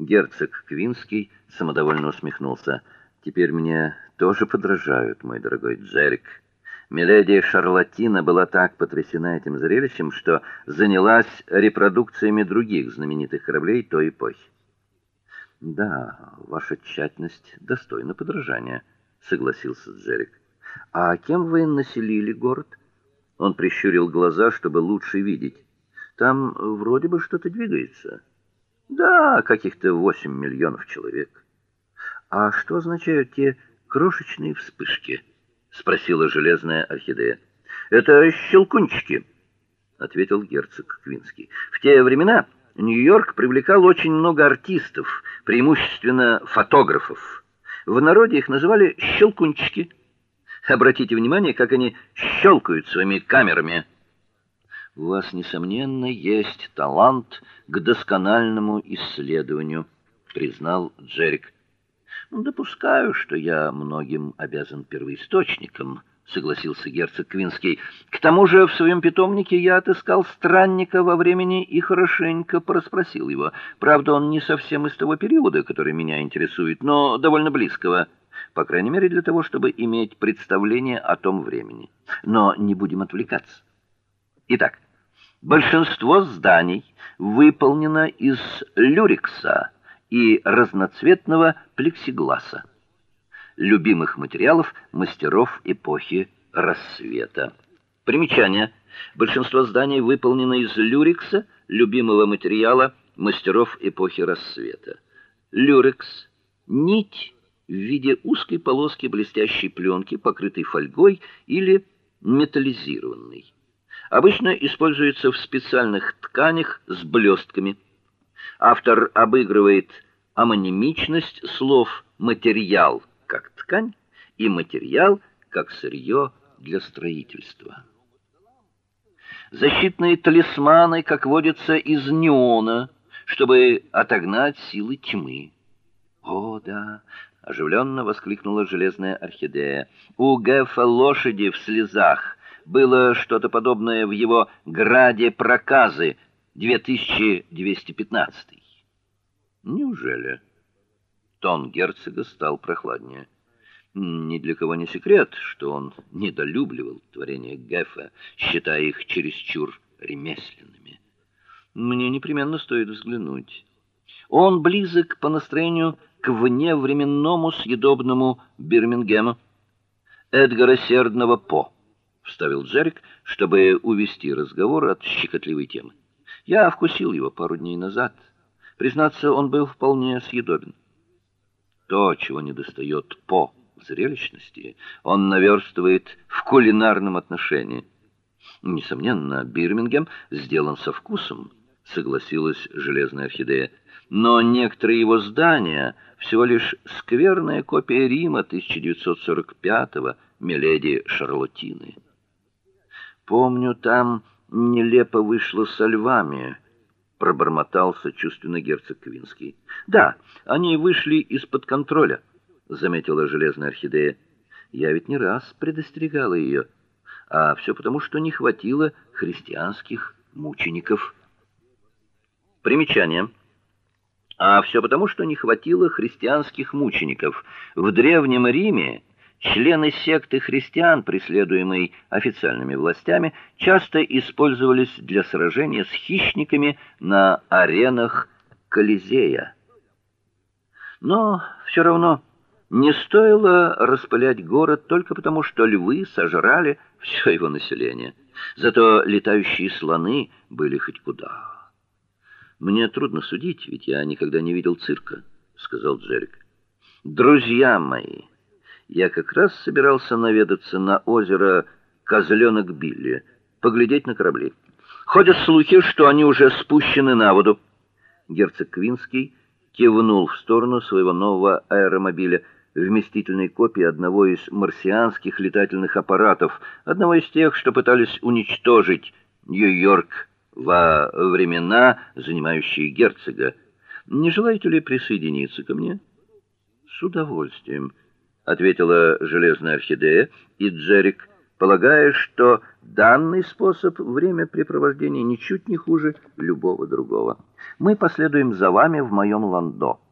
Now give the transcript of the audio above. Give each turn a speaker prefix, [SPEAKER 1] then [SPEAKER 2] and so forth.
[SPEAKER 1] Герцог Квинский самодовольно усмехнулся. Теперь мне тоже подражают, мой дорогой Джерик. Миледи Шарлатина была так потрясена этим зрелищем, что занялась репродукциями других знаменитых кораблей той эпохи. Да, ваша тщательность достойна подражания, согласился Джерик. А кем вы населили город? Он прищурил глаза, чтобы лучше видеть. Там вроде бы что-то двигается. Да, каких-то 8 миллионов человек. А что означают те крошечные вспышки? спросила железная орхидея. Это щелкунчики, ответил герцог Квинский. В те времена Нью-Йорк привлекал очень много артистов, преимущественно фотографов. В народе их называли щелкунчики. Обратите внимание, как они щелкают своими камерами. У вас несомненно есть талант к доскональному исследованию, признал Джерик. Допускаю, что я многим обязан первоисточникам, согласился герцог Квинский. К тому же в своем питомнике я отыскал странника во времени и хорошенько проспросил его. Правда, он не совсем из того периода, который меня интересует, но довольно близкого, по крайней мере, для того, чтобы иметь представление о том времени. Но не будем отвлекаться. Итак, большинство зданий выполнено из люрекса и разноцветного плексигласа, любимых материалов мастеров эпохи Рассвета. Примечание: большинство зданий выполнено из люрекса, любимого материала мастеров эпохи Рассвета. Люрекс нить в виде узкой полоски блестящей пленки, покрытой фольгой или металлизированной. Обычно используется в специальных тканях с блестками. Автор обыгрывает амонимичность слов материал как ткань и материал как сырье для строительства. Защитные талисманы, как водится, из неона, чтобы отогнать силы тьмы. О, да, оживленно воскликнула железная орхидея. У Гефа лошади в слезах. Было что-то подобное в его граде проказы 2215. Неужели? Тон герцога стал прохладнее. Ни для кого не секрет, что он недолюбливал творения Гефа, считая их чересчур ремесленными. Мне непременно стоит взглянуть. Он близок по настроению к вневременному съедобному Бирмингему Эдгара Сердного По, вставил Джерик, чтобы увести разговор от щекотливой темы. Я вкусил его пару дней назад. Признаться, он был вполне съедобен. То, чего недостает по зрелищности, он наверстывает в кулинарном отношении. Несомненно, Бирмингем сделан со вкусом, согласилась железная орхидея. Но некоторые его здания всего лишь скверная копия Рима 1945-го, миледи Шарлотины. Помню, там нелепо вышло со львами пробормотал сочувственно герцог Квинский. Да, они вышли из-под контроля, заметила железная орхидея. Я ведь не раз предостерегала ее, а все потому, что не хватило христианских мучеников. Примечание. А все потому, что не хватило христианских мучеников. В древнем Риме Члены секты христиан, преследуемой официальными властями, часто использовались для сражения с хищниками на аренах Колизея. Но все равно не стоило распылять город только потому, что львы сожрали все его население. Зато летающие слоны были хоть куда. Мне трудно судить, ведь я никогда не видел цирка, сказал Джерик. Друзья мои, я как раз собирался наведаться на озеро Козленок Билли, поглядеть на корабли. Ходят слухи, что они уже спущены на воду. Герцог Квинский кивнул в сторону своего нового аэромобиля, вместительной копии одного из марсианских летательных аппаратов, одного из тех, что пытались уничтожить Нью-Йорк во времена, занимающие герцога. Не желаете ли присоединиться ко мне? С удовольствием ответила железная орхидея, и Джерик, полагая, что данный способ времяпрепровождения ничуть не хуже любого другого. Мы последуем за вами в моем ландо.